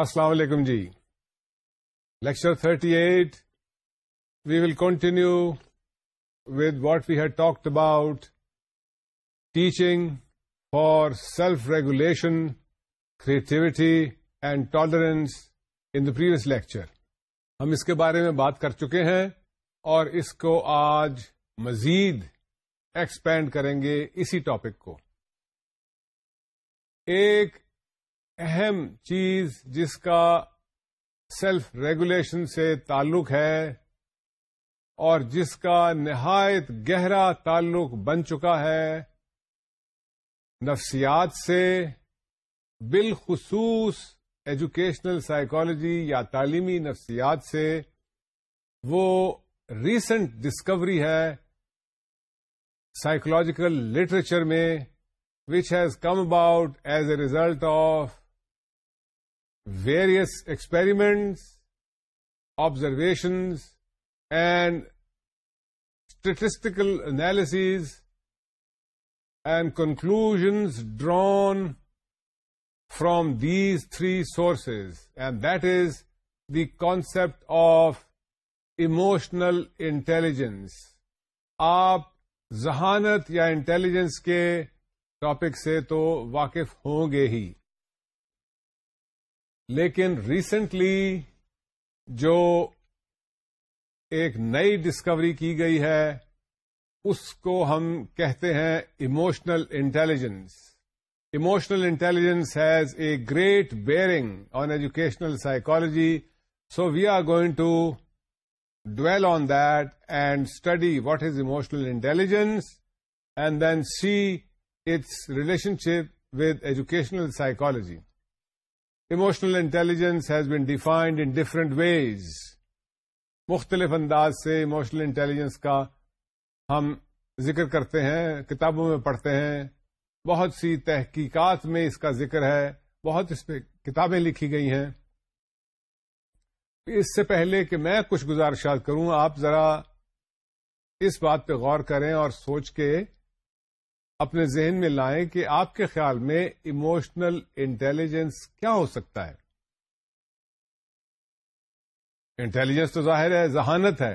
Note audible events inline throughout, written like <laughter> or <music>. السلام علیکم جی lecture 38 we will continue with what we had talked about teaching for self regulation creativity and tolerance in the previous lecture ہم اس کے بارے میں بات کر چکے ہیں اور اس کو آج مزید ایکسپینڈ کریں گے اسی ٹاپک کو ایک اہم چیز جس کا سیلف ریگولیشن سے تعلق ہے اور جس کا نہایت گہرا تعلق بن چکا ہے نفسیات سے بالخصوص ایجوکیشنل سائیکالوجی یا تعلیمی نفسیات سے وہ ریسنٹ ڈسکوری ہے سائیکولوجیکل لٹریچر میں which has come about as a result of various experiments observations and statistical analysis and conclusions drawn from these three sources and that is the concept of emotional intelligence آپ ذہانت یا intelligence کے topic سے تو واقف ہوں گے ہی لیکن ریسنٹلی جو ایک نئی ڈسکوری کی گئی ہے اس کو ہم کہتے ہیں emotional intelligence emotional intelligence has a great bearing on educational psychology so we are going to dwell on that and study what is emotional intelligence and then see its relationship with educational psychology emotional intelligence has been defined in different ways مختلف انداز سے emotional intelligence کا ہم ذکر کرتے ہیں کتابوں میں پڑھتے ہیں بہت سی تحقیقات میں اس کا ذکر ہے بہت اس پہ کتابیں لکھی گئی ہیں اس سے پہلے کہ میں کچھ گزارشات کروں آپ ذرا اس بات پہ غور کریں اور سوچ کے اپنے ذہن میں لائیں کہ آپ کے خیال میں اموشنل انٹیلیجنس کیا ہو سکتا ہے انٹیلیجنس تو ظاہر ہے ذہانت ہے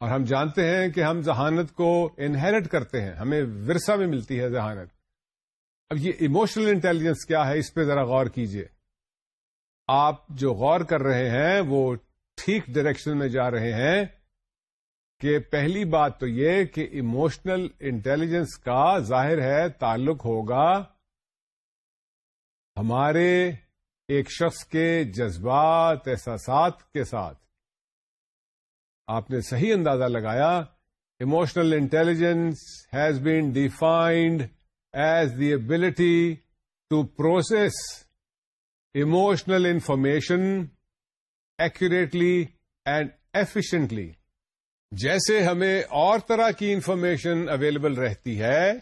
اور ہم جانتے ہیں کہ ہم ذہانت کو انہیریٹ کرتے ہیں ہمیں ورثہ میں ملتی ہے ذہانت اب یہ اموشنل انٹیلیجنس کیا ہے اس پہ ذرا غور کیجیے آپ جو غور کر رہے ہیں وہ ٹھیک ڈائریکشن میں جا رہے ہیں کہ پہلی بات تو یہ کہ ایموشنل انٹیلیجنس کا ظاہر ہے تعلق ہوگا ہمارے ایک شخص کے جذبات احساسات کے ساتھ آپ نے صحیح اندازہ لگایا emotional intelligence has been defined as the ability to process emotional information accurately and efficiently جیسے ہمیں اور طرح کی انفارمیشن اویلیبل رہتی ہے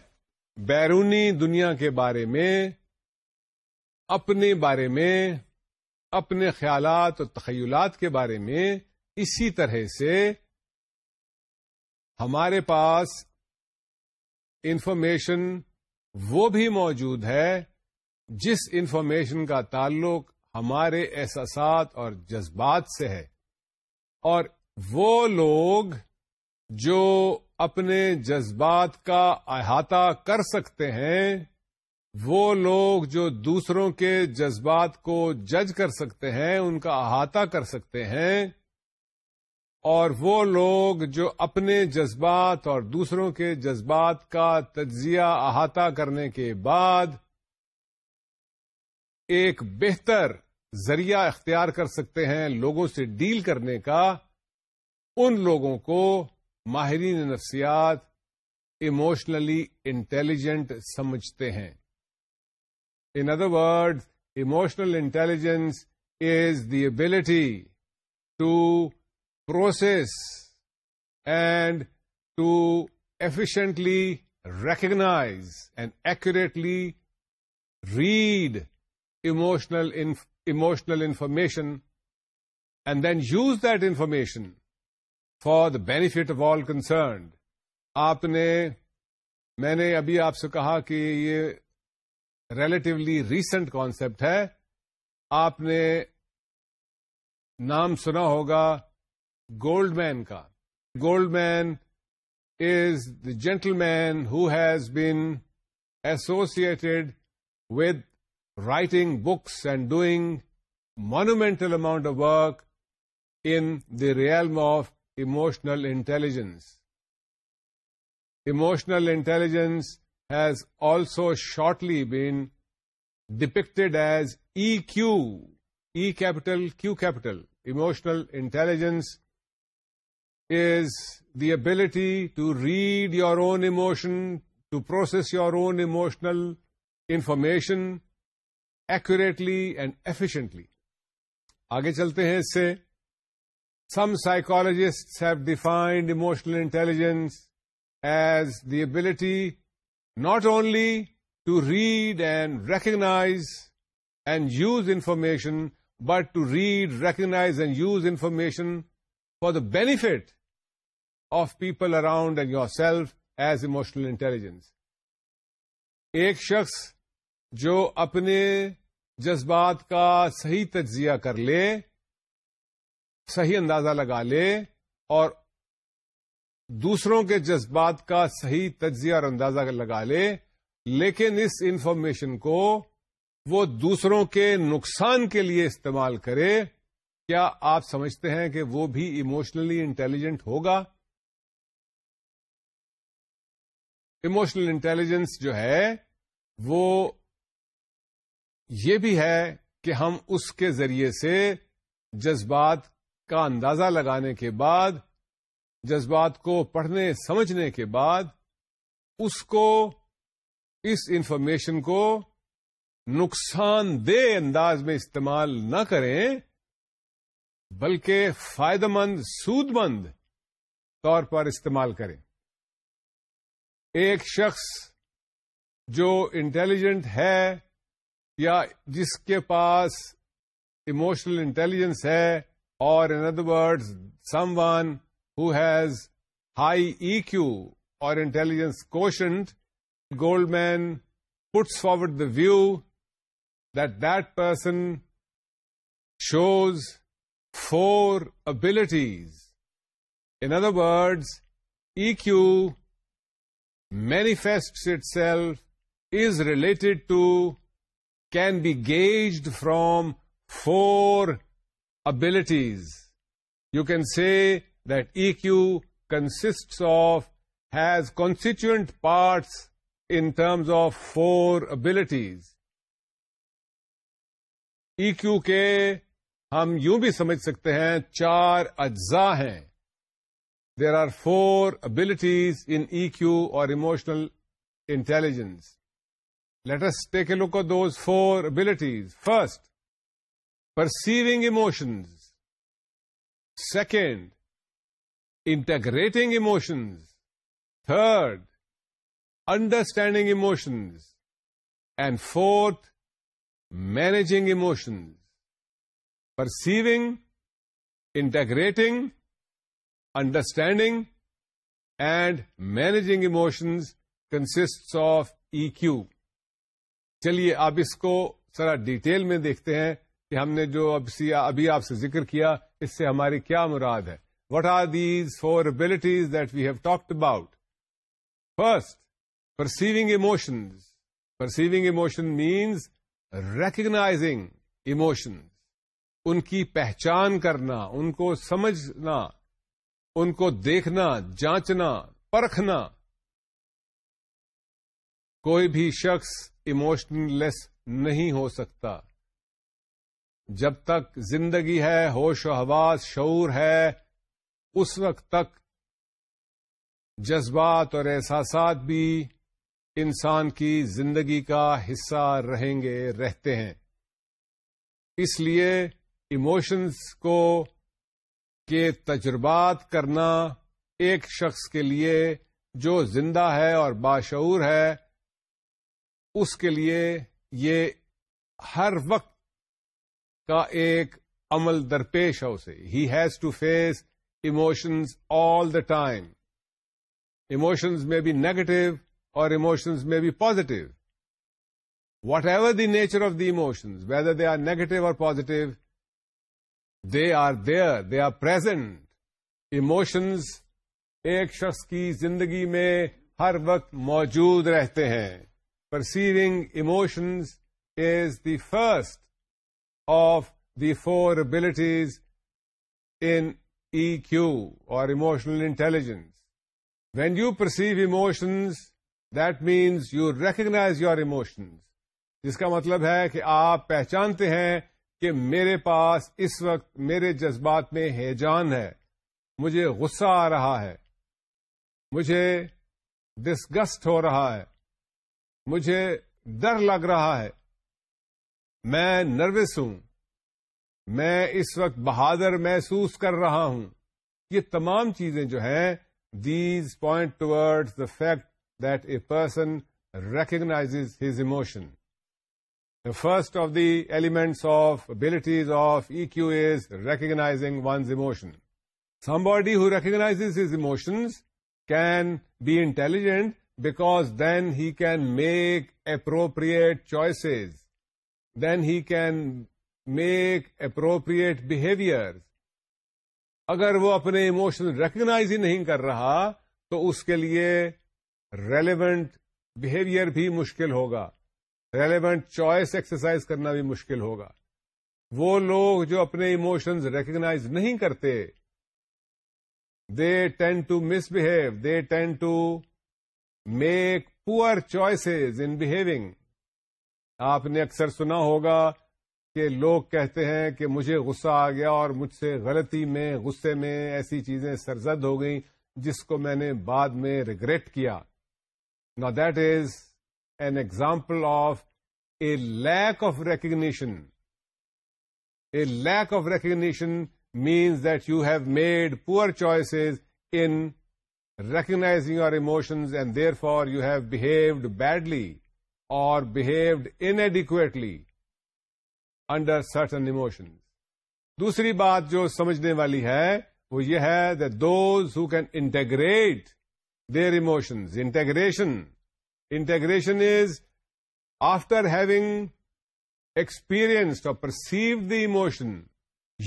بیرونی دنیا کے بارے میں اپنے بارے میں اپنے خیالات اور تخیلات کے بارے میں اسی طرح سے ہمارے پاس انفارمیشن وہ بھی موجود ہے جس انفارمیشن کا تعلق ہمارے احساسات اور جذبات سے ہے اور وہ لوگ جو اپنے جذبات کا احاطہ کر سکتے ہیں وہ لوگ جو دوسروں کے جذبات کو جج کر سکتے ہیں ان کا احاطہ کر سکتے ہیں اور وہ لوگ جو اپنے جذبات اور دوسروں کے جذبات کا تجزیہ احاطہ کرنے کے بعد ایک بہتر ذریعہ اختیار کر سکتے ہیں لوگوں سے ڈیل کرنے کا ان لوگوں کو ماہرین نفسیات ایموشنلی انٹیلیجنٹ سمجھتے ہیں in other word emotional intelligence is the ability to process and to efficiently recognise and accurately read emotional emotional information and then use that information for the benefit of all concerned آپ نے میں نے ابھی آپ سے کہا کہ یہ ریلیٹیولی ریسنٹ کانسیپٹ ہے آپ نے نام سنا ہوگا گولڈ مین کا Goldman is the gentleman who has been associated with writing books and doing monumental amount of work in the realm of emotional intelligence emotional intelligence has also shortly depicted as E Q E capital Q capital emotional intelligence as the ability to read your own emotion to process your own emotional information exactly and efficiently آگے چلتے ہیں اس سے some psychologists have defined emotional intelligence as the ability not only to read and recognise and use information but to read recognise and use information for the benefit of people around yourself as emotional intelligence ایک شخص جو اپنے جذبات کا صحیح تجزیہ کر لے صحیح اندازہ لگا لے اور دوسروں کے جذبات کا صحیح تجزیہ اور اندازہ لگا لے لیکن اس انفارمیشن کو وہ دوسروں کے نقصان کے لیے استعمال کرے کیا آپ سمجھتے ہیں کہ وہ بھی ایموشنلی انٹیلیجنٹ ہوگا ایموشنل انٹیلیجنس جو ہے وہ یہ بھی ہے کہ ہم اس کے ذریعے سے جذبات کا اندازہ لگانے کے بعد جذبات کو پڑھنے سمجھنے کے بعد اس کو اس انفارمیشن کو نقصان دہ انداز میں استعمال نہ کریں بلکہ فائدہ مند سود مند طور پر استعمال کریں ایک شخص جو انٹیلیجنٹ ہے یا جس کے پاس ایموشنل انٹیلیجنس ہے or in other words, someone who has high EQ or intelligence quotient, Goldman puts forward the view that that person shows 4 abilities. In other words, EQ manifests itself, is related to, can be gauged from 4 abilities. You can say that EQ consists of, has constituent parts in terms of four abilities. EQ کے ہم یوں بھی سمجھ سکتے ہیں چار اجزاء ہیں there are four abilities in ایو اور emotional intelligence let's take a look those four abilities first perceiving emotions second integrating emotions third understanding emotions and fourth managing emotions perceiving integrating understanding and managing emotions consist of E Q چلیے آپ اس کو ذرا detail میں دیکھتے ہیں کہ ہم نے جو اب ابھی آپ سے ذکر کیا اس سے ہماری کیا مراد ہے what are these four abilities that we have talked about first perceiving emotions perceiving emotion means recognising emotions ان کی پہچان کرنا ان کو سمجھنا ان کو دیکھنا جانچنا پرکھنا کوئی بھی شخص اموشن لیس نہیں ہو سکتا جب تک زندگی ہے ہوش و حواس شعور ہے اس وقت تک جذبات اور احساسات بھی انسان کی زندگی کا حصہ رہیں گے رہتے ہیں اس لیے ایموشنس کو کے تجربات کرنا ایک شخص کے لیے جو زندہ ہے اور باشعور ہے اس کے لیے یہ ہر وقت کا ایک عمل درپیش ہے اسے he has to face emotions all the time emotions may be negative or emotions may be positive whatever the nature of the emotions whether they are negative or positive they are there they are present emotions ایک شخص کی زندگی میں ہر وقت موجود رہتے ہیں perceiving emotions is the first of the four abilities in ایو اور emotional intelligence when you perceive emotions that means you recognise your emotions جس کا مطلب ہے کہ آپ پہچانتے ہیں کہ میرے پاس اس وقت میرے جذبات میں ہیجان ہے مجھے غصہ آ رہا ہے مجھے ڈسگسٹ ہو رہا ہے مجھے ڈر لگ رہا ہے میں نروس ہوں میں اس وقت بہادر محسوس کر رہا ہوں یہ تمام چیزیں جو ہیں دیز پوائنٹ ٹوڈ the fact that a person recognise his emotion first of the elements of abilities of E Q is recognising ones emotion somebody who recognise his emotions can be intelligent because then he can make appropriate choices then he can make appropriate behaviour اگر وہ اپنے emotion recognise ہی نہیں کر رہا تو اس کے لیے ریلیونٹ بہیویئر بھی مشکل ہوگا ریلیونٹ چوائس ایکسرسائز کرنا بھی مشکل ہوگا وہ لوگ جو اپنے ایموشنز ریکگناز نہیں کرتے they tend to behave they tend to make poor choices in behaving آپ نے اکثر سنا ہوگا کہ لوگ کہتے ہیں کہ مجھے غصہ آ گیا اور مجھ سے غلطی میں غصے میں ایسی چیزیں سرزد ہو گئیں جس کو میں نے بعد میں ریگریٹ کیا نا that is an example of a lack of recognition a lack of recognition means that you have made poor choice in recognise your emotions and therefore you have behaved badly behaved انڈیکٹلی under certain emotions دوسری بات جو سمجھنے والی ہے وہ یہ ہے the those ہین integrate their emotions integration integration is after having experience to perceive the emotion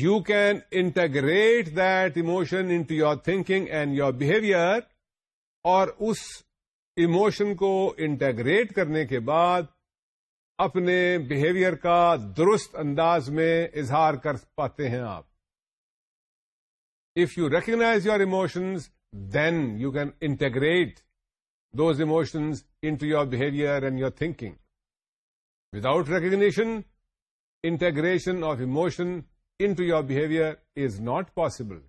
you can integrate that emotion into your thing and your behaviour اور اس ایموشن کو انٹیگریٹ کرنے کے بعد اپنے بہیویئر کا درست انداز میں اظہار کر پاتے ہیں آپ if you recognise your emotions then you can integrate those emotions in to your behaviour and your thing without recognition integration of emotion in to your behaviour is not possible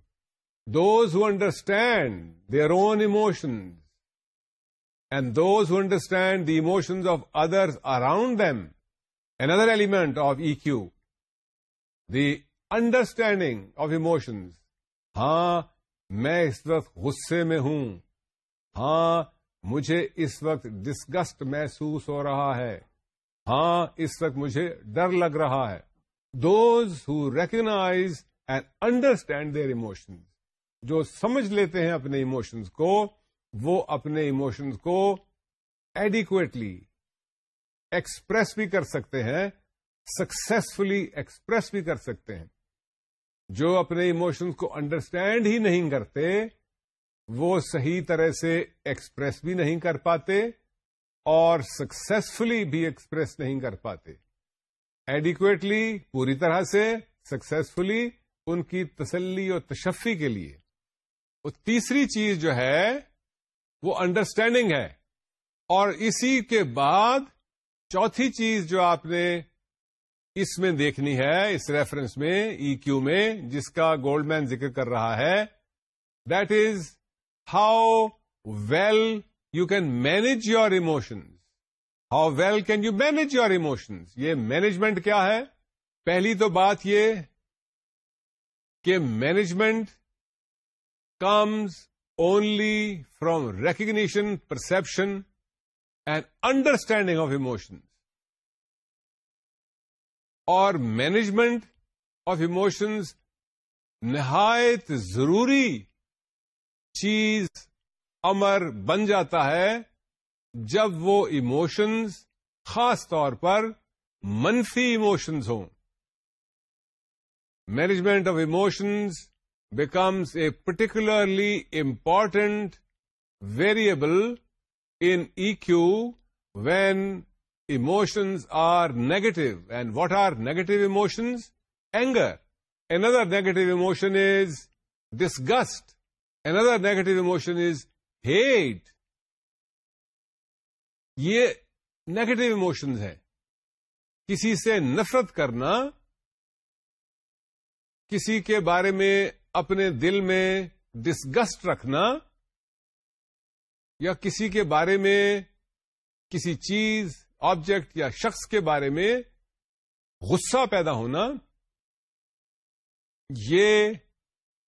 those understand their own emotions and those who understand the emotions of others around them, another element of E Q the understanding of ہاں میں اس وقت غصے میں ہوں ہاں مجھے اس وقت disgust محسوس ہو رہا ہے ہاں اس وقت مجھے ڈر لگ رہا ہے those who recognise and understand their emotions جو سمجھ لیتے ہیں اپنے ایموشنز کو وہ اپنے ایموشنس کو ایڈیکویٹلی ایکسپریس بھی کر سکتے ہیں سکسیسفلی ایکسپریس بھی کر سکتے ہیں جو اپنے ایموشنز کو انڈرسٹینڈ ہی نہیں کرتے وہ صحیح طرح سے ایکسپریس بھی نہیں کر پاتے اور سکسفلی بھی ایکسپریس نہیں کر پاتے ایڈیکویٹلی پوری طرح سے سکسیسفلی ان کی تسلی اور تشفی کے لیے اور تیسری چیز جو ہے وہ انڈرسٹینڈنگ ہے اور اسی کے بعد چوتھی چیز جو آپ نے اس میں دیکھنی ہے اس ریفرنس میں ای e کیو میں جس کا گولڈ مین ذکر کر رہا ہے that is how well you can manage your emotions how well can you manage your emotions یہ مینجمنٹ کیا ہے پہلی تو بات یہ کہ management comes only from recognition perception and understanding of emotion اور مینجمنٹ آف ایموشنز نہایت ضروری چیز امر بن جاتا ہے جب وہ ایموشنز خاص طور پر منفی ایموشنز ہوں management of emotions becomes a particularly important variable in EQ when emotions are negative. And what are negative emotions? Anger. Another negative emotion is disgust. Another negative emotion is hate. یہ negative emotions ہیں کسی سے نفرت کرنا کسی کے بارے میں اپنے دل میں ڈسگسٹ رکھنا یا کسی کے بارے میں کسی چیز آبجیکٹ یا شخص کے بارے میں غصہ پیدا ہونا یہ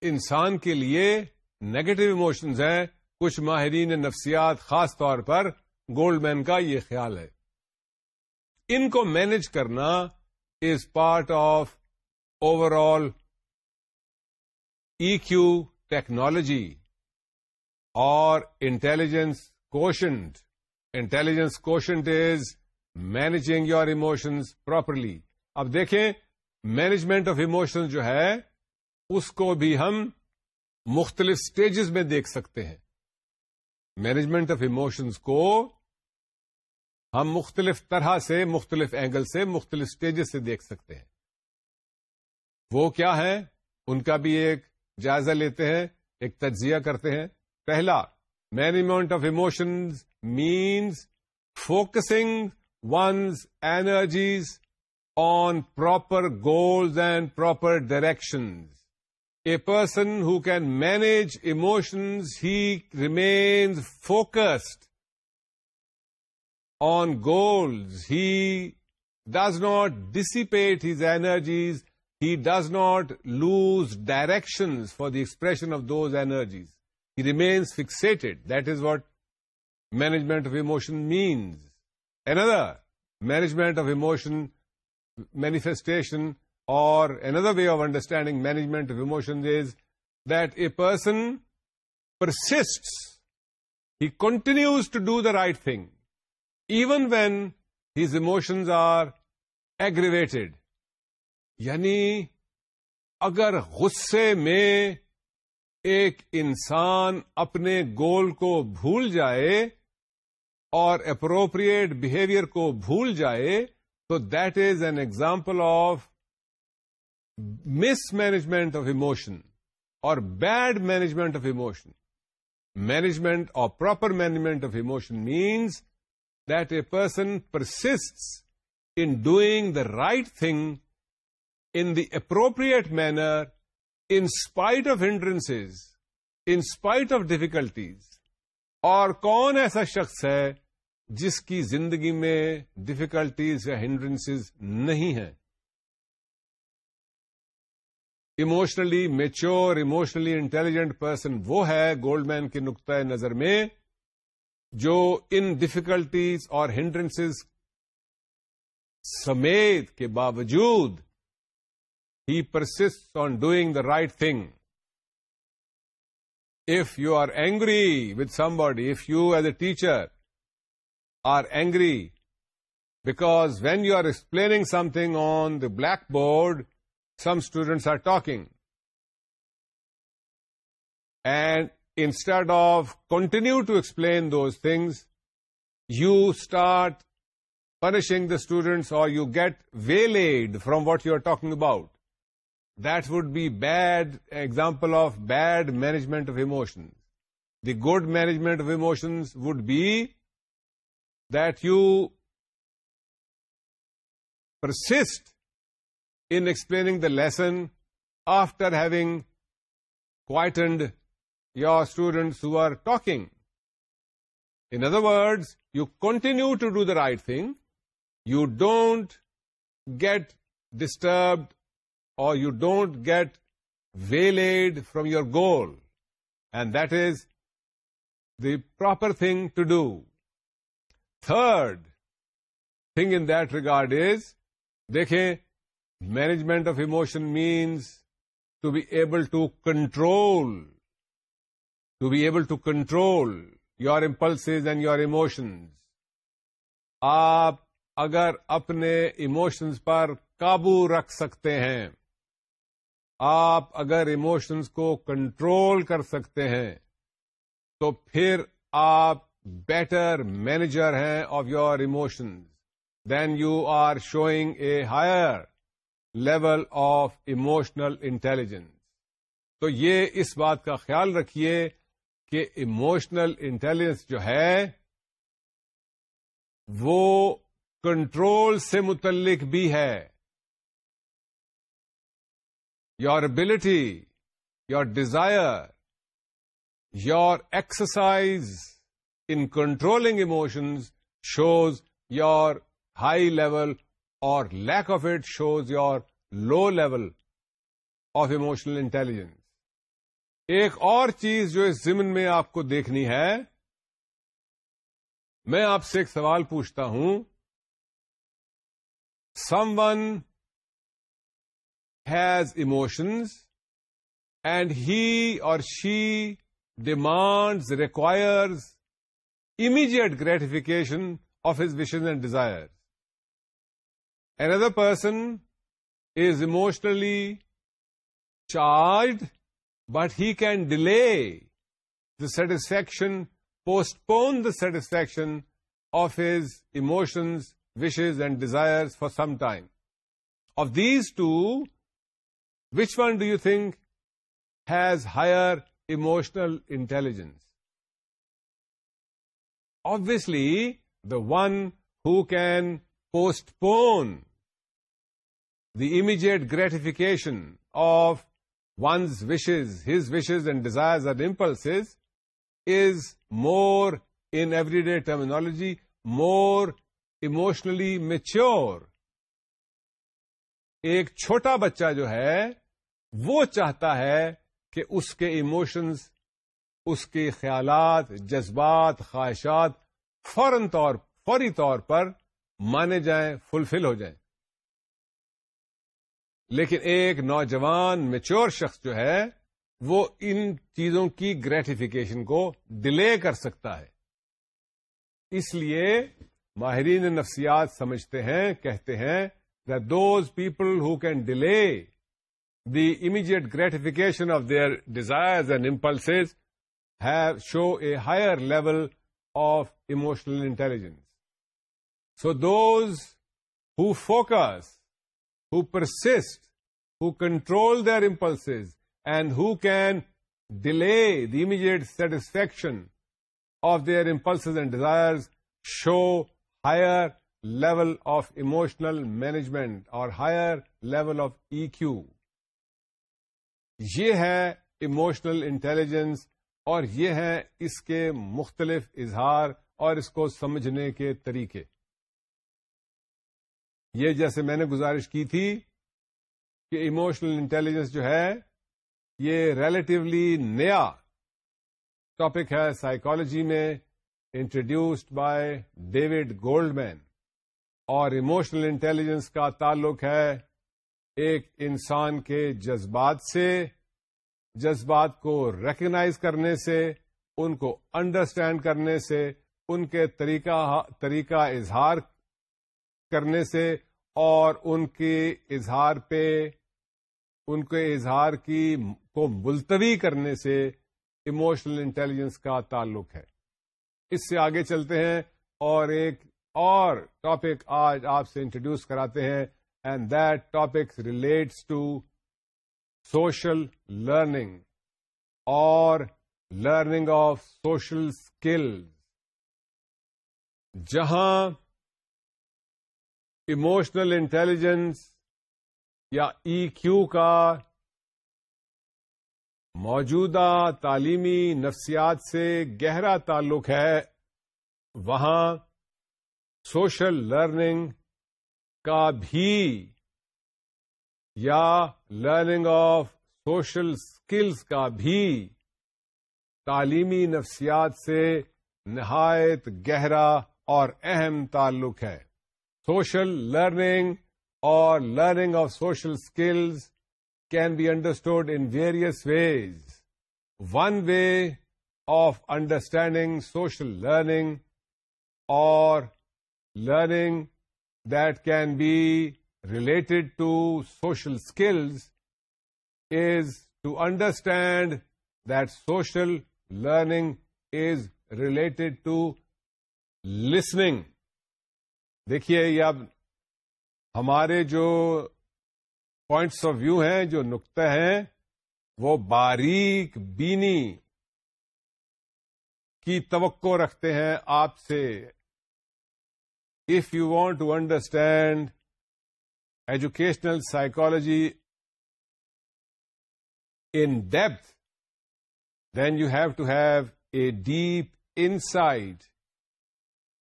انسان کے لیے نیگیٹو ایموشنز ہیں کچھ ماہرین نفسیات خاص طور پر گولڈ مین کا یہ خیال ہے ان کو مینج کرنا is part of overall Q technology اور intelligence quotient intelligence quotient is managing your emotions properly اب دیکھیں مینجمنٹ آف ایموشن جو ہے اس کو بھی ہم مختلف اسٹیجز میں دیکھ سکتے ہیں مینجمنٹ آف ایموشنز کو ہم مختلف طرح سے مختلف اینگل سے مختلف اسٹیجز سے دیکھ سکتے ہیں وہ کیا ہے ان کا بھی ایک جائزہ لیتے ہیں ایک تجزیہ کرتے ہیں پہلا management of emotions means focusing ones energies on proper goals and proper direction a person who can manage emotions he remains focused on goals he does not dissipate his energies He does not lose directions for the expression of those energies. He remains fixated. That is what management of emotion means. Another management of emotion manifestation, or another way of understanding management of emotions, is that a person persists. He continues to do the right thing, even when his emotions are aggravated, یعنی اگر غصے میں ایک انسان اپنے گول کو بھول جائے اور اپروپریٹ بہیویئر کو بھول جائے تو that is an example of mismanagement of emotion اور bad management of emotion management اور proper management of emotion means that a person persist in doing the right thing in the appropriate manner in spite of hindrance in spite of difficulties اور کون ایسا شخص ہے جس کی زندگی میں ڈفیکلٹیز یا ہینڈرینس نہیں ہے emotionally mature emotionally intelligent person وہ ہے گولڈ مین کے نقطۂ نظر میں جو ان ڈفیکلٹیز اور ہینڈرینس سمیت کے باوجود He persists on doing the right thing. If you are angry with somebody, if you as a teacher are angry, because when you are explaining something on the blackboard, some students are talking. And instead of continue to explain those things, you start punishing the students, or you get waylaid from what you are talking about that would be bad example of bad management of emotions. The good management of emotions would be that you persist in explaining the lesson after having quietened your students who are talking. In other words, you continue to do the right thing. You don't get disturbed اور you don't get your lead And your goal and that is the proper thing thing thing in regard is دیکھیں management of emotion means to be able to control to be able to control your impulses and your emotions. آپ اگر اپنے emotions پر قابو رکھ سکتے ہیں آپ اگر ایموشنز کو کنٹرول کر سکتے ہیں تو پھر آپ بیٹر مینیجر ہیں of your emotions then you are showing a higher level of emotional intelligence تو یہ اس بات کا خیال رکھیے کہ ایموشنل انٹیلیجنس جو ہے وہ کنٹرول سے متعلق بھی ہے your ability your desire your exercise in controlling emotions shows your high level or lack of it shows your low level of emotional intelligence. ایک اور چیز جو اس زمن میں آپ کو دیکھنی ہے میں آپ سے ایک سوال پوچھتا ہوں someone has emotions, and he or she demands, requires immediate gratification of his wishes and desires. Another person is emotionally charged, but he can delay the satisfaction, postpone the satisfaction of his emotions, wishes and desires for some time. Of these two, which one do you think has higher emotional intelligence? Obviously, the one who can postpone the immediate gratification of one's wishes, his wishes and desires and impulses, is more, in everyday terminology, more emotionally mature ایک چھوٹا بچہ جو ہے وہ چاہتا ہے کہ اس کے ایموشنز اس کے خیالات جذبات خواہشات فوراً طور فوری طور پر مانے جائیں فلفل ہو جائیں لیکن ایک نوجوان میچور شخص جو ہے وہ ان چیزوں کی گریٹیفیکیشن کو ڈیلے کر سکتا ہے اس لیے ماہرین نفسیات سمجھتے ہیں کہتے ہیں that those people who can delay the immediate gratification of their desires and impulses show a higher level of emotional intelligence. So those who focus, who persist, who control their impulses, and who can delay the immediate satisfaction of their impulses and desires show higher level of emotional management اور higher level of E Q یہ ہے emotional intelligence اور یہ ہے اس کے مختلف اظہار اور اس کو سمجھنے کے طریقے یہ جیسے میں نے گزارش کی تھی کہ ایموشنل انٹیلیجنس جو ہے یہ ریلیٹولی نیا ٹاپک ہے سائیکالوجی میں انٹروڈیوسڈ بائی ڈیوڈ گولڈ مین اور اموشنل انٹیلیجنس کا تعلق ہے ایک انسان کے جذبات سے جذبات کو ریکگنائز کرنے سے ان کو انڈرسٹینڈ کرنے سے ان کے طریقہ طریقہ اظہار کرنے سے اور ان کے اظہار پہ ان کے اظہار کی کو ملتوی کرنے سے اموشنل انٹیلیجنس کا تعلق ہے اس سے آگے چلتے ہیں اور ایک اور ٹاپک آج آپ سے انٹروڈیوس کراتے ہیں and that topic relates to social learning اور لرننگ آف سوشل اسکل جہاں ایموشنل انٹیلیجنس یا ای e کیو کا موجودہ تعلیمی نفسیات سے گہرا تعلق ہے وہاں سوشل لرننگ کا بھی یا لرننگ آف سوشل سکلز کا بھی تعلیمی نفسیات سے نہایت گہرا اور اہم تعلق ہے سوشل لرننگ اور learning of social skills can be understood in various ways one way of understanding social learning اور learning that can be related to social skills is to understand that social learning is related to listening دیکھیے یہ اب ہمارے جو points of view ہیں جو نقطہ ہیں وہ باریک بینی کی توقع رکھتے ہیں آپ سے if you want to understand educational psychology in depth then you have to have a deep insight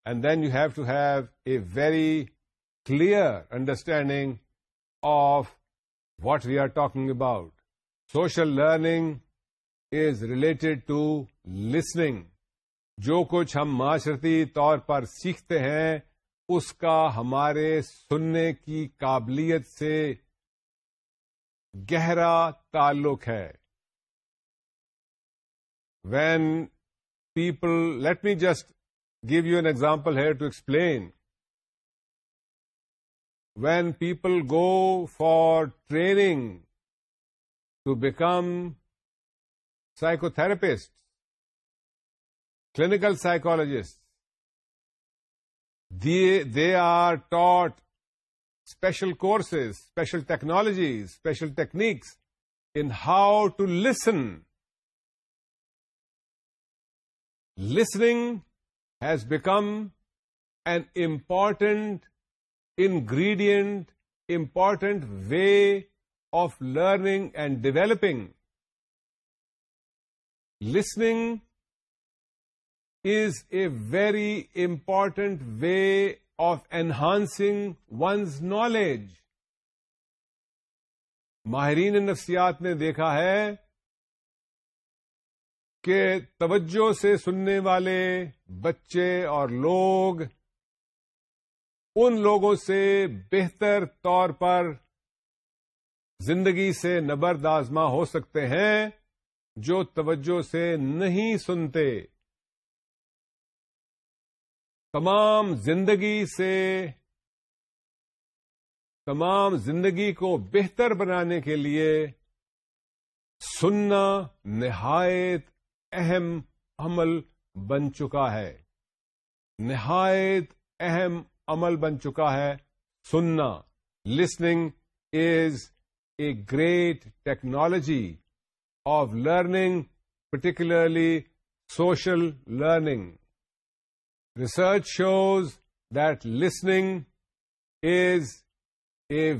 and then you have to have a very clear understanding of what we are talking about social learning is related to listening جو کچھ ہم معاشرتی طور پر سیکھتے ہیں اس کا ہمارے سننے کی قابلیت سے گہرا تعلق ہے when people let me just give you an example here to explain when people go for training to become psychotherapist clinical psychologist They are taught special courses, special technologies, special techniques in how to listen. Listening has become an important ingredient, important way of learning and developing. Listening is a very important way of enhancing one's knowledge ماہرین نفسیات نے دیکھا ہے کہ توجہ سے سننے والے بچے اور لوگ ان لوگوں سے بہتر طور پر زندگی سے آزما ہو سکتے ہیں جو توجہ سے نہیں سنتے تمام زندگی سے تمام زندگی کو بہتر بنانے کے لیے سننا نہایت اہم عمل بن چکا ہے نہایت اہم عمل بن چکا ہے سننا listening is a great technology of learning particularly social learning Research shows that listening is a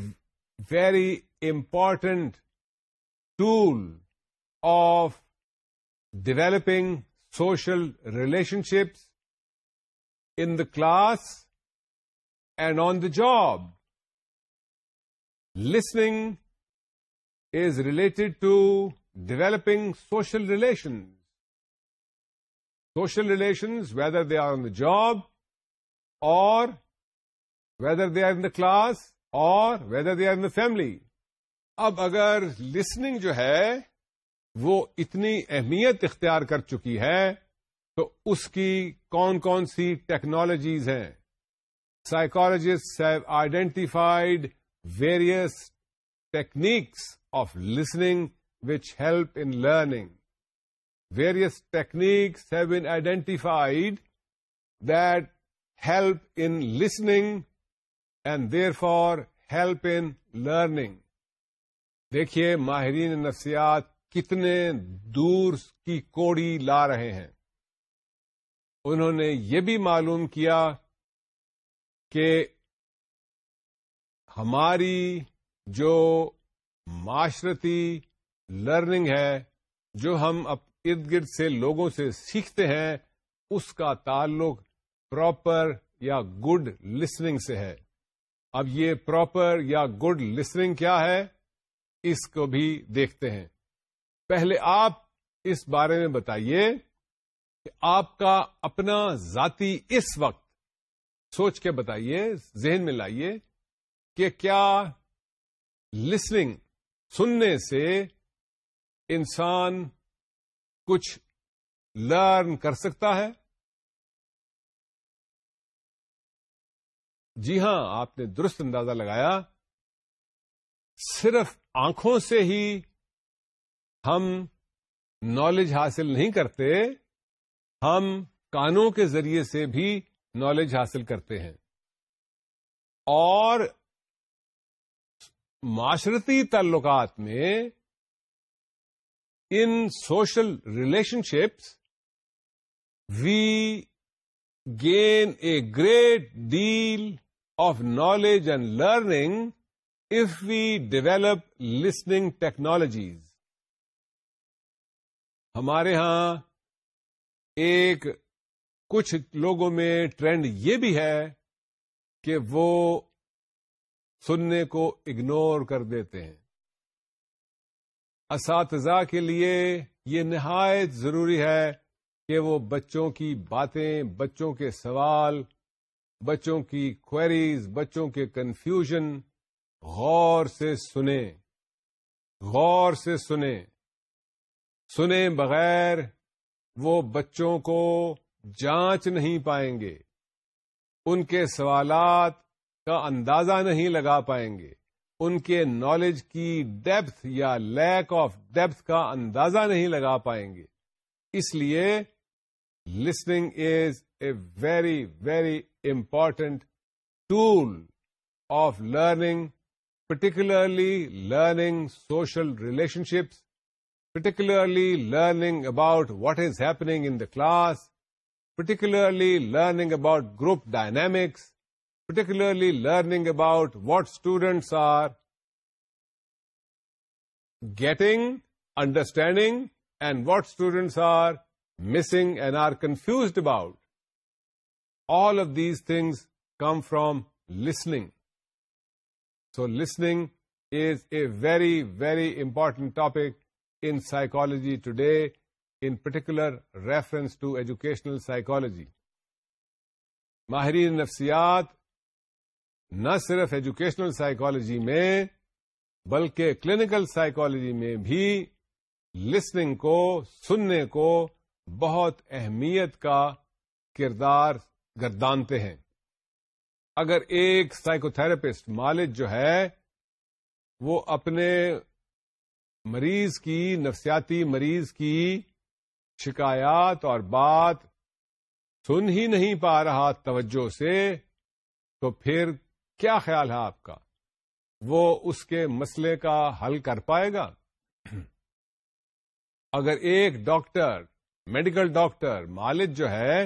very important tool of developing social relationships in the class and on the job. Listening is related to developing social relations. Social relations whether they are in the job اور whether they are in the class اور whether they are in the family اب اگر listening جو ہے وہ اتنی اہمیت اختیار کر چکی ہے تو اس کی کون کون سی ٹیکنالوجیز ہیں psychologist have identified various techniques of listening which help in learning various techniques have been identified that help in listening and therefore help in learning. دیکھیے ماہرین نفسیات کتنے دور کی کوڑی لا رہے ہیں انہوں نے یہ بھی معلوم کیا کہ ہماری جو معاشرتی لرننگ ہے جو ہم ارد گرد سے لوگوں سے سیکھتے ہیں اس کا تعلق پراپر یا گڈ لسننگ سے ہے اب یہ پراپر یا گڈ لسننگ کیا ہے اس کو بھی دیکھتے ہیں پہلے آپ اس بارے میں بتائیے کہ آپ کا اپنا ذاتی اس وقت سوچ کے بتائیے ذہن میں لائیے کہ کیا لسننگ سننے سے انسان کچھ لرن کر سکتا ہے جی ہاں آپ نے درست اندازہ لگایا صرف آنکھوں سے ہی ہم نالج حاصل نہیں کرتے ہم کانوں کے ذریعے سے بھی نالج حاصل کرتے ہیں اور معاشرتی تعلقات میں in social relationships, we gain a great deal of knowledge and learning if we develop listening technologies. ہمارے ہاں ایک کچھ لوگوں میں ٹرینڈ یہ بھی ہے کہ وہ سننے کو اگنور کر دیتے ہیں اساتذہ کے لیے یہ نہایت ضروری ہے کہ وہ بچوں کی باتیں بچوں کے سوال بچوں کی کوئریز بچوں کے کنفیوژن غور سے سنیں غور سے سنیں سنیں بغیر وہ بچوں کو جانچ نہیں پائیں گے ان کے سوالات کا اندازہ نہیں لگا پائیں گے ان کے نالج کی ڈیپتھ یا لیک آف ڈیپتھ کا اندازہ نہیں لگا پائیں گے اس لیے listening is a very very important tool of learning particularly learning social relationships particularly learning about what is happening in the class particularly learning about group dynamics particularly learning about what students are getting understanding and what students are miss and are confused about all of these things come from listening so listening is a very very important topic in psychology to the in particular reference to educational psychology ماہرین نفسیات نہ صرف educational psychology میں بلکہ clinical psychology میں بھی listening کو سننے کو بہت اہمیت کا کردار گردانتے ہیں اگر ایک سائیکو تھراپسٹ مالک جو ہے وہ اپنے مریض کی نفسیاتی مریض کی شکایات اور بات سن ہی نہیں پا رہا توجہ سے تو پھر کیا خیال ہے آپ کا وہ اس کے مسئلے کا حل کر پائے گا <clears throat> اگر ایک ڈاکٹر میڈیکل ڈاکٹر مالک جو ہے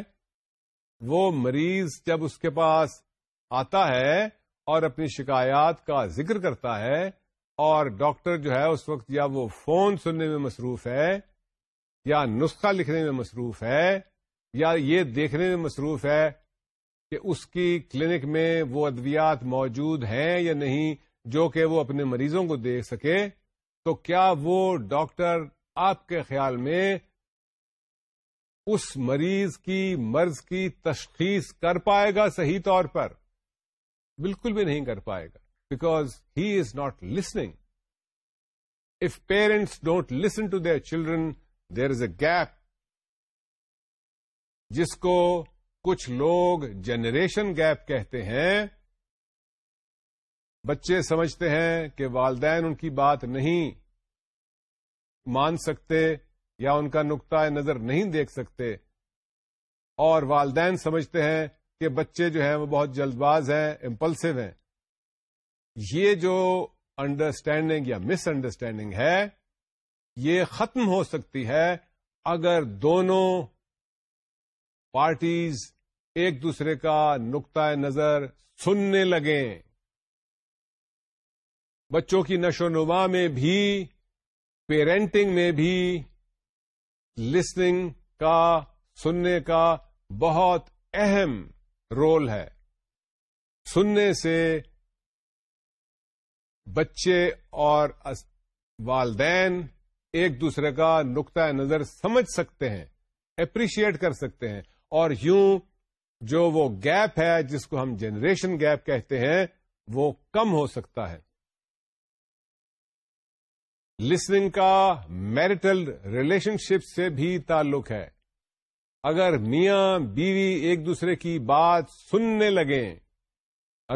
وہ مریض جب اس کے پاس آتا ہے اور اپنی شکایات کا ذکر کرتا ہے اور ڈاکٹر جو ہے اس وقت یا وہ فون سننے میں مصروف ہے یا نسخہ لکھنے میں مصروف ہے یا یہ دیکھنے میں مصروف ہے کہ اس کی کلینک میں وہ ادویات موجود ہیں یا نہیں جو کہ وہ اپنے مریضوں کو دے سکے تو کیا وہ ڈاکٹر آپ کے خیال میں اس مریض کی مرض کی تشخیص کر پائے گا صحیح طور پر بالکل بھی نہیں کر پائے گا because he is not listening if parents don't listen to their children there is a gap جس کو کچھ لوگ جنریشن گیپ کہتے ہیں بچے سمجھتے ہیں کہ والدین ان کی بات نہیں مان سکتے یا ان کا نقطۂ نظر نہیں دیکھ سکتے اور والدین سمجھتے ہیں کہ بچے جو ہیں وہ بہت جلد باز ہیں امپلسو ہیں یہ جو انڈرسٹینڈنگ یا مس انڈرسٹینڈنگ ہے یہ ختم ہو سکتی ہے اگر دونوں پارٹیز ایک دوسرے کا نقطۂ نظر سننے لگیں بچوں کی نشو نما میں بھی پیرنٹنگ میں بھی لسننگ کا سننے کا بہت اہم رول ہے سننے سے بچے اور والدین ایک دوسرے کا نقطۂ نظر سمجھ سکتے ہیں اپریشیٹ کر سکتے ہیں اور یوں جو وہ گیپ ہے جس کو ہم جنریشن گیپ کہتے ہیں وہ کم ہو سکتا ہے لسننگ کا میرٹل ریلیشن شپ سے بھی تعلق ہے اگر میاں بیوی ایک دوسرے کی بات سننے لگیں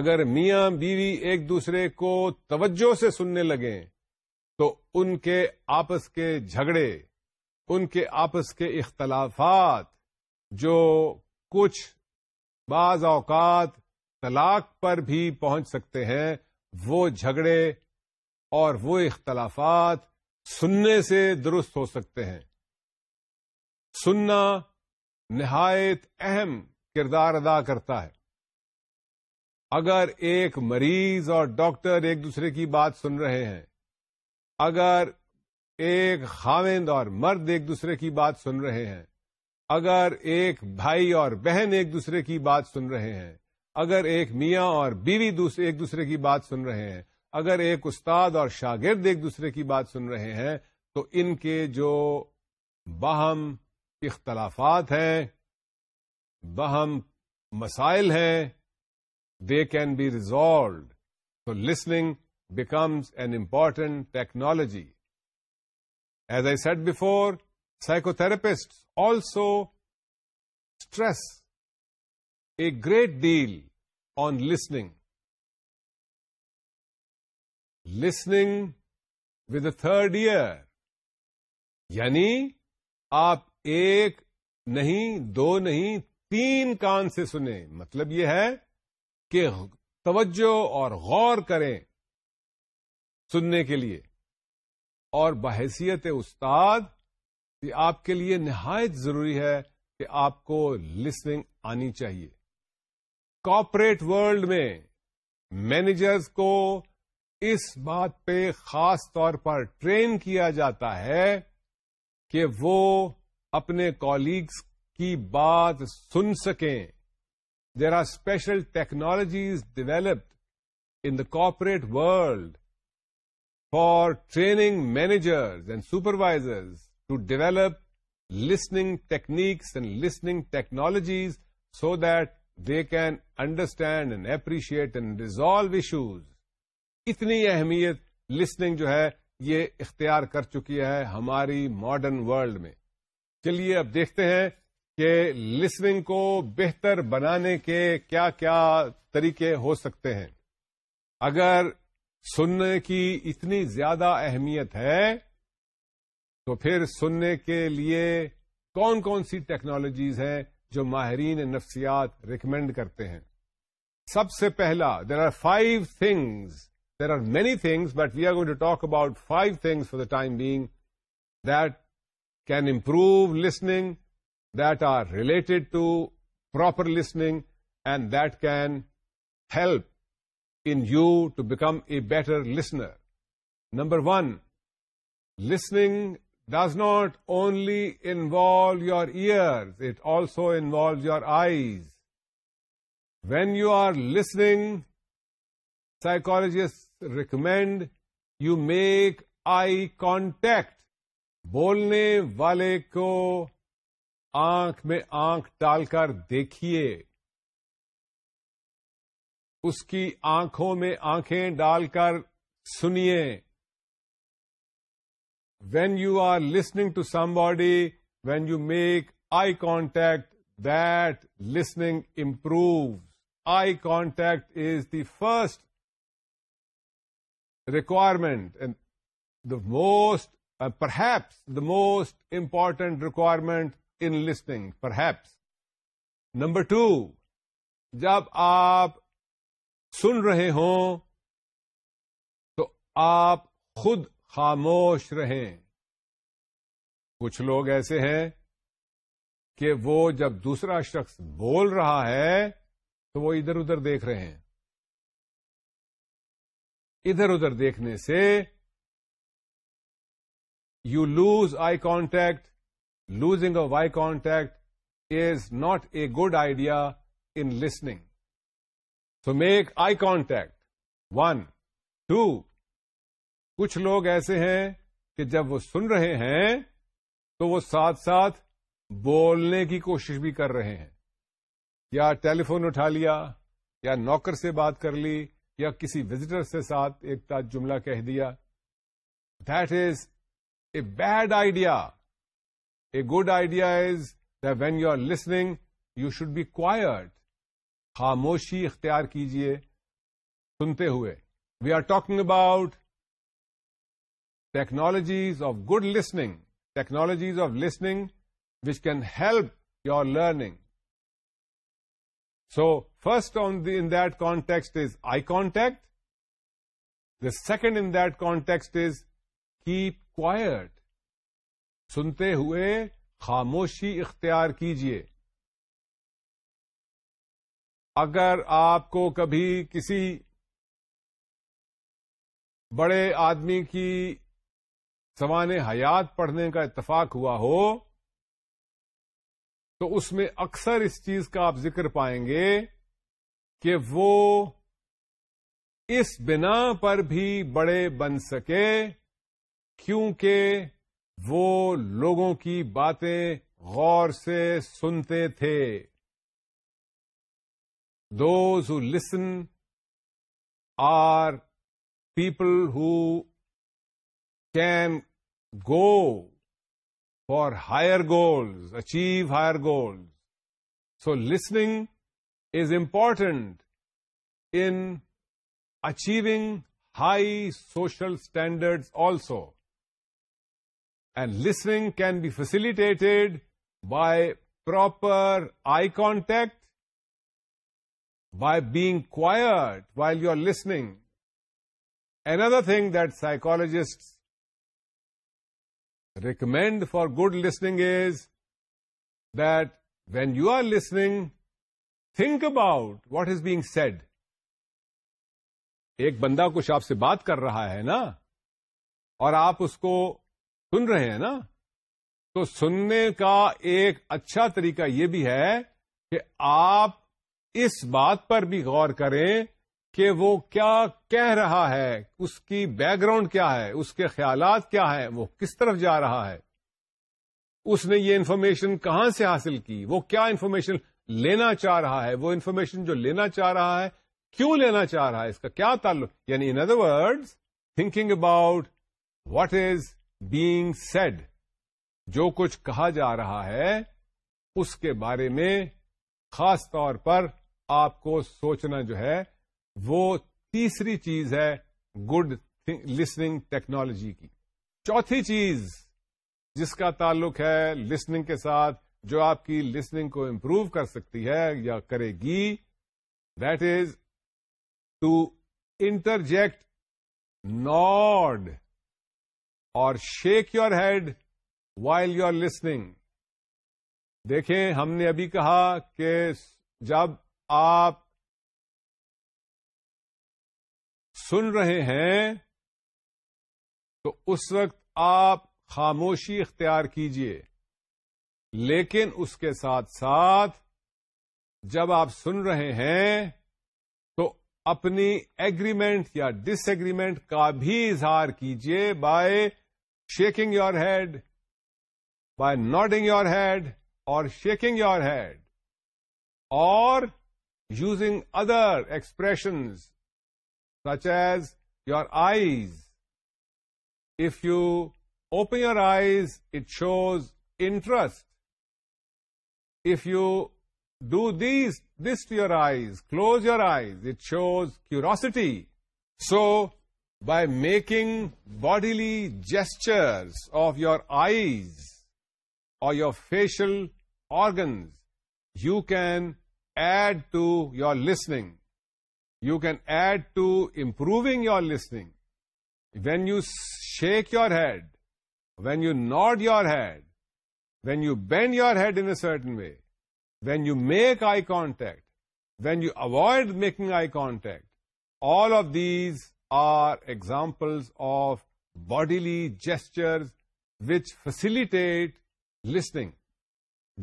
اگر میاں بیوی ایک دوسرے کو توجہ سے سننے لگیں تو ان کے آپس کے جھگڑے ان کے آپس کے اختلافات جو کچھ بعض اوقات طلاق پر بھی پہنچ سکتے ہیں وہ جھگڑے اور وہ اختلافات سننے سے درست ہو سکتے ہیں سننا نہایت اہم کردار ادا کرتا ہے اگر ایک مریض اور ڈاکٹر ایک دوسرے کی بات سن رہے ہیں اگر ایک خاوند اور مرد ایک دوسرے کی بات سن رہے ہیں اگر ایک بھائی اور بہن ایک دوسرے کی بات سن رہے ہیں اگر ایک میاں اور بیوی دوسرے ایک دوسرے کی بات سن رہے ہیں اگر ایک استاد اور شاگرد ایک دوسرے کی بات سن رہے ہیں تو ان کے جو بہم اختلافات ہیں بہم مسائل ہیں دے کین بی ریزالوڈ تو listening becomes an important technology as I said before psychotherapists also stress a great deal on listening. Listening with a third ear. یعنی آپ ایک نہیں دو نہیں تین کان سے سنیں مطلب یہ ہے کہ توجہ اور غور کریں سننے کے لیے اور بحیثیت استاد آپ کے لیے نہایت ضروری ہے کہ آپ کو لسننگ آنی چاہیے کارپوریٹ ورلڈ میں مینیجرز کو اس بات پہ خاص طور پر ٹرین کیا جاتا ہے کہ وہ اپنے کولیگس کی بات سن سکیں there are special technologies developed in the corporate world for training managers and supervisors to develop listening techniques and listening technologies so that they can understand and appreciate and resolve issues اتنی اہمیت listening جو ہے یہ اختیار کر چکی ہے ہماری ماڈرن ورلڈ میں چلیے اب دیکھتے ہیں کہ لسننگ کو بہتر بنانے کے کیا کیا طریقے ہو سکتے ہیں اگر سننے کی اتنی زیادہ اہمیت ہے تو پھر سننے کے لیے کون کون سی ٹیکنالوجیز ہیں جو ماہرین نفسیات ریکمینڈ کرتے ہیں سب سے پہلا there are five things there are many things but we are going to talk about five things for the time being that can improve listening that are related to proper listening and that can help in you to become a better listener number one listening does not only involve your ears it also involve your eyes when you are listening psychologists recommend you make eye contact بولنے والے کو آنکھ میں آنکھ ڈال کر دیکھیے اس کی آنکھوں میں آخ ڈال کر سنیے when you are listening to somebody when you make eye contact that listening improve eye contact is the first requirement the most perhaps the most important requirement in listening perhaps number two جب آپ سن رہے ہوں تو آپ خود خاموش رہیں کچھ لوگ ایسے ہیں کہ وہ جب دوسرا شخص بول رہا ہے تو وہ ادھر ادھر دیکھ رہے ہیں ادھر ادھر دیکھنے سے you lose eye contact losing of eye contact is not a good idea in listening so make eye contact one two کچھ لوگ ایسے ہیں کہ جب وہ سن رہے ہیں تو وہ ساتھ ساتھ بولنے کی کوشش بھی کر رہے ہیں یا ٹیلی فون اٹھا لیا یا نوکر سے بات کر لی یا کسی وزٹر سے ساتھ ایک جملہ کہہ دیا that is a bad idea a good idea is when you are listening you should be quiet خاموشی اختیار کیجئے سنتے ہوئے we are talking about technologies of good of technologies of listening help can help your first so the, on that context is eye contact the second in that context is keep quiet. سنتے ہوئے خاموشی اختیار کیجیے اگر آپ کو کبھی کسی بڑے آدمی کی سوان حیات پڑھنے کا اتفاق ہوا ہو تو اس میں اکثر اس چیز کا آپ ذکر پائیں گے کہ وہ اس بنا پر بھی بڑے بن سکے کیونکہ وہ لوگوں کی باتیں غور سے سنتے تھے those who listen are people who can go for higher goals, achieve higher goals. So listening is important in achieving high social standards also. And listening can be facilitated by proper eye contact, by being quiet while you're listening. Another thing that psychologists recommend for good listening is that when you are listening think about what is being said ایک بندہ کچھ آپ سے بات کر رہا ہے نا اور آپ اس کو سن رہے ہیں نا تو سننے کا ایک اچھا طریقہ یہ بھی ہے کہ آپ اس بات پر بھی غور کریں کہ وہ کیا کہہ رہا ہے اس کی بیک گراؤنڈ کیا ہے اس کے خیالات کیا ہے وہ کس طرف جا رہا ہے اس نے یہ انفارمیشن کہاں سے حاصل کی وہ کیا انفارمیشن لینا چاہ رہا ہے وہ انفارمیشن جو لینا چاہ رہا ہے کیوں لینا چاہ رہا ہے اس کا کیا تعلق یعنی in other word thinking about what is being said جو کچھ کہا جا رہا ہے اس کے بارے میں خاص طور پر آپ کو سوچنا جو ہے وہ تیسری چیز ہے گڈ لسننگ ٹیکنالوجی کی چوتھی چیز جس کا تعلق ہے لسننگ کے ساتھ جو آپ کی لسننگ کو امپروو کر سکتی ہے یا کرے گی that is to interject nod اور shake your head while your listening دیکھیں ہم نے ابھی کہا کہ جب آپ سن رہے ہیں تو اس وقت آپ خاموشی اختیار کیجئے لیکن اس کے ساتھ ساتھ جب آپ سن رہے ہیں تو اپنی ایگریمنٹ یا ڈس ایگریمنٹ کا بھی اظہار کیجئے by shaking your head by nodding your head اور شیکنگ یور ہیڈ اور using other expressions such as your eyes. If you open your eyes, it shows interest. If you do this to your eyes, close your eyes, it shows curiosity. So, by making bodily gestures of your eyes or your facial organs, you can add to your listening. You can add to improving your listening when you shake your head when you nod your head when you bend your head in certain way when you make eye contact when you avoid making eye contact all of these are examples of bodily لی which facilitate listening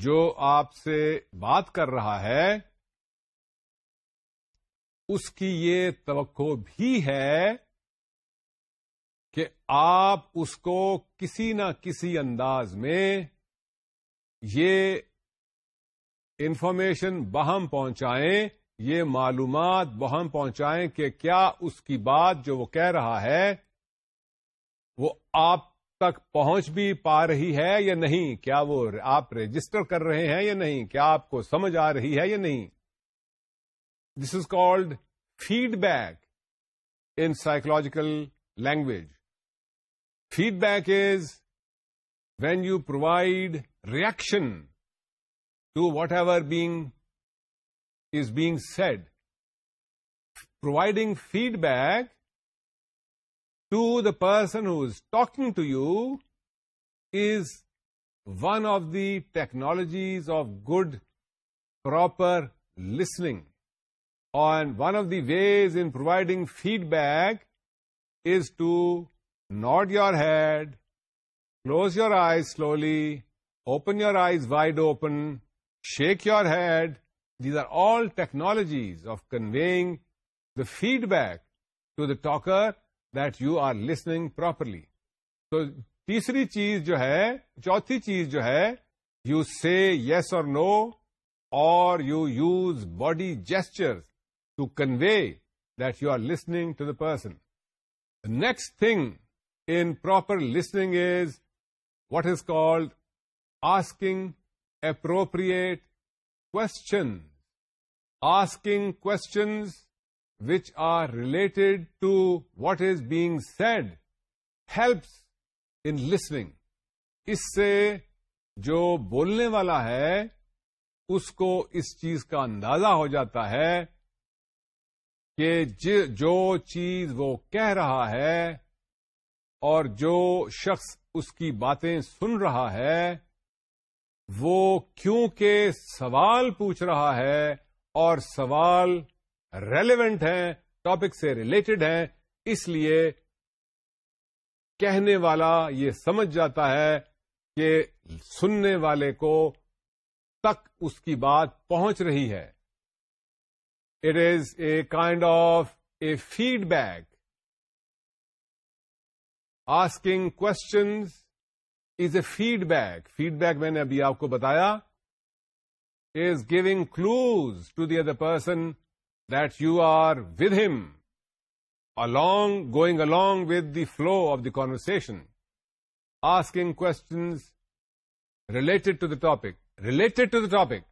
جو آپ سے بات کر رہا ہے اس کی یہ توقع بھی ہے کہ آپ اس کو کسی نہ کسی انداز میں یہ انفارمیشن بہم پہنچائیں یہ معلومات بہم پہنچائیں کہ کیا اس کی بات جو وہ کہہ رہا ہے وہ آپ تک پہنچ بھی پا رہی ہے یا نہیں کیا وہ آپ رجسٹر کر رہے ہیں یا نہیں کیا آپ کو سمجھ آ رہی ہے یا نہیں This is called feedback in psychological language. Feedback is when you provide reaction to whatever is being said. Providing feedback to the person who is talking to you is one of the technologies of good, proper listening. On one of the ways in providing feedback is to nod your head close your eyes slowly open your eyes wide open shake your head these are all technologies of conveying the feedback to the talker that you are listening properly تو تیسری چیز جو ہے چوتھی چیز جو ہے you C yes or no or you use body gestures convey convey that you are to to the person next thing in proper listening is what is called asking appropriate questions. Asking questions which are related to what is being said helps in listening اس سے جو بولنے والا ہے اس کو اس چیز کا اندازہ ہو جاتا ہے کہ جی- جو چیز وہ کہہ رہا ہے اور جو شخص اس کی باتیں سن رہا ہے وہ کیوں کے سوال پوچھ رہا ہے اور سوال ریلیونٹ ہیں ٹاپک سے ریلیٹڈ ہیں اس لیے کہنے والا یہ سمجھ جاتا ہے کہ سننے والے کو تک اس کی بات پہنچ رہی ہے it is a kind of a feedback asking questions is a feedback feedback میں نے ابھی آپ کو بتایا is giving clues to person that you are with him along گوئگ along with the flow of the conversation asking questions related to the topic relate to the topic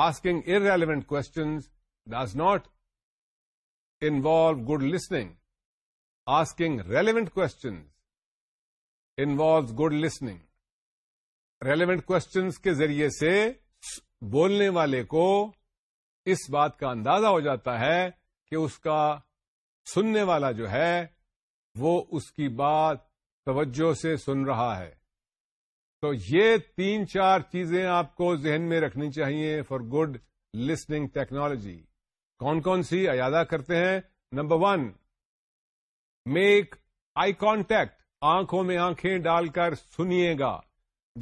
asking irrelevant questions questions does not involve good Asking asking relevant questions good good Relevant relevant کے ذریعے سے بولنے والے کو اس بات کا اندازہ ہو جاتا ہے کہ اس کا سننے والا جو ہے وہ اس کی بات توجہ سے سن رہا ہے تو یہ تین چار چیزیں آپ کو ذہن میں رکھنی چاہیے فار گڈ لسننگ ٹیکنالوجی کون کون سی ایادہ کرتے ہیں number one make eye contact آنکھوں میں آنکھیں ڈال کر سنیے گا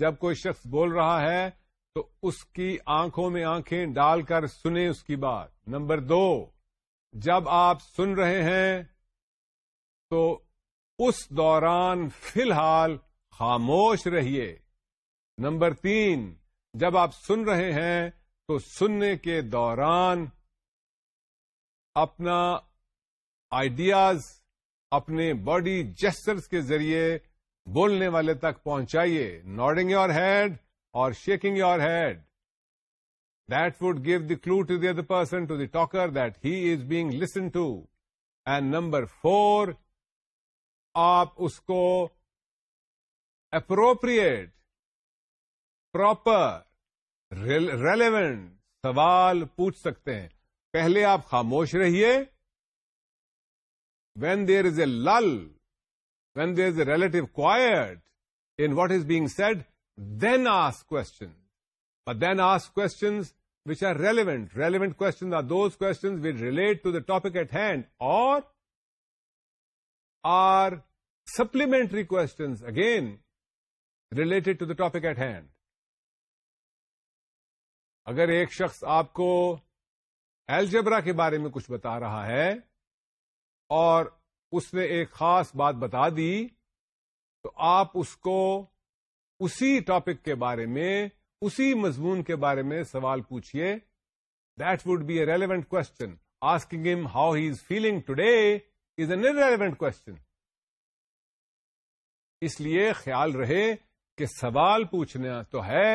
جب کوئی شخص بول رہا ہے تو اس کی آنکھوں میں آنکھیں ڈال کر سنیں اس کی بات نمبر دو جب آپ سن رہے ہیں تو اس دوران فی الحال خاموش رہیے نمبر تین جب آپ سن رہے ہیں تو سننے کے دوران اپنا آئیڈیاز اپنے باڈی جیسٹرس کے ذریعے بولنے والے تک پہنچائیے نوڈنگ یور ہیڈ اور shaking your head that would give the clue to the other person to the talker that he is being listen to and number four آپ اس کو اپروپریٹ پراپر ریلیونٹ سوال پوچھ سکتے ہیں پہلے آپ خاموش رہیے when there is a lull when there is a relative quiet in what is being said then ask کو دین آس آرس which are relevant relevant are those will relate to the topic at hand اور are supplementary questions again related to the topic at hand اگر ایک شخص آپ کو algebra کے بارے میں کچھ بتا رہا ہے اور اس نے ایک خاص بات بتا دی تو آپ اس کو اسی ٹاپک کے بارے میں اسی مضمون کے بارے میں سوال پوچھیے that would be a relevant question asking how he is feeling today is an relevant question اس لیے خیال رہے کہ سوال پوچھنا تو ہے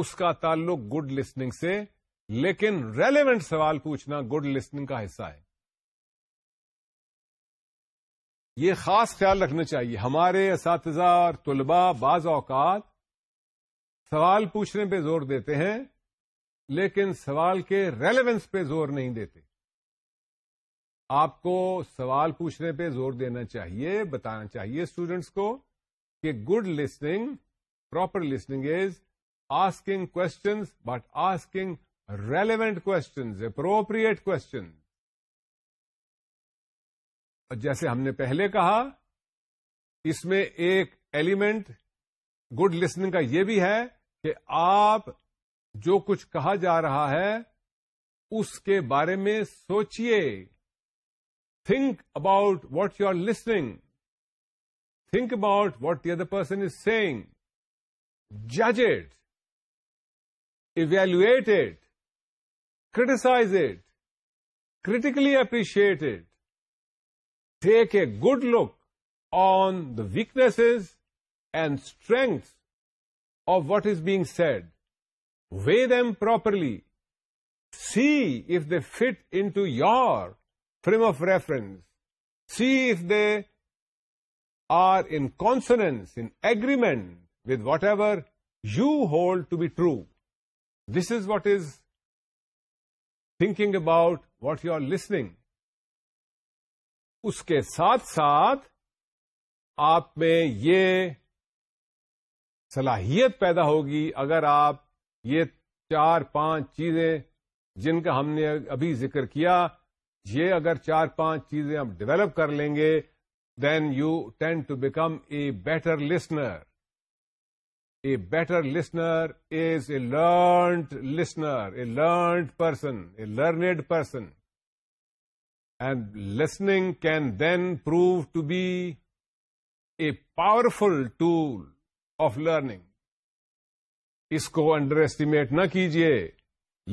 اس کا تعلق گڈ لسننگ سے لیکن ریلیونٹ سوال پوچھنا گڈ لسننگ کا حصہ ہے یہ خاص خیال رکھنا چاہیے ہمارے اساتذہ اور طلبا بعض اوقات سوال پوچھنے پہ زور دیتے ہیں لیکن سوال کے ریلیونس پہ زور نہیں دیتے آپ کو سوال پوچھنے پہ زور دینا چاہیے بتانا چاہیے اسٹوڈینٹس کو کہ good listening proper listening is asking Koons but asking relevant questions appropriate question جیسے ہم نے پہلے کہا اس میں ایک ایلیمنٹ گڈ لسنگ کا یہ بھی ہے کہ آپ جو کچھ کہا جا رہا ہے اس کے بارے میں سوچیے think about what you are listening think about what other person is saying it evaluate it, criticize it, critically appreciate it, take a good look on the weaknesses and strengths of what is being said, weigh them properly, see if they fit into your frame of reference, see if they are in consonance, in agreement with whatever you hold to be true. This is what is thinking about what you are listening اس کے ساتھ ساتھ آپ میں یہ صلاحیت پیدا ہوگی اگر آپ یہ چار پانچ چیزیں جن کا ہم نے ابھی ذکر کیا یہ اگر چار پانچ چیزیں آپ ڈیولپ کر لیں گے then you tend to become a better listener a better listener is a learned listener a learned person a learned person and listening can then prove to be a powerful tool of learning اس کو underestimate نہ کیجیے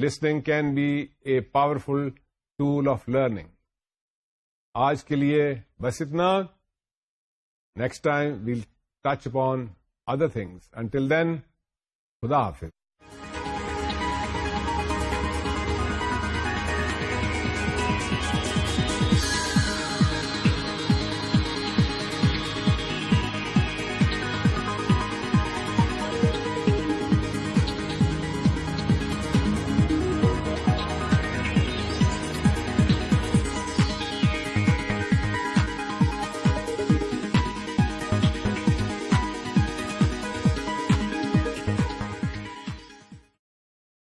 listening can be a powerful tool of learning آج کے لیے بس اتنا next time we'll touch upon other things and tell دین خدا حافظ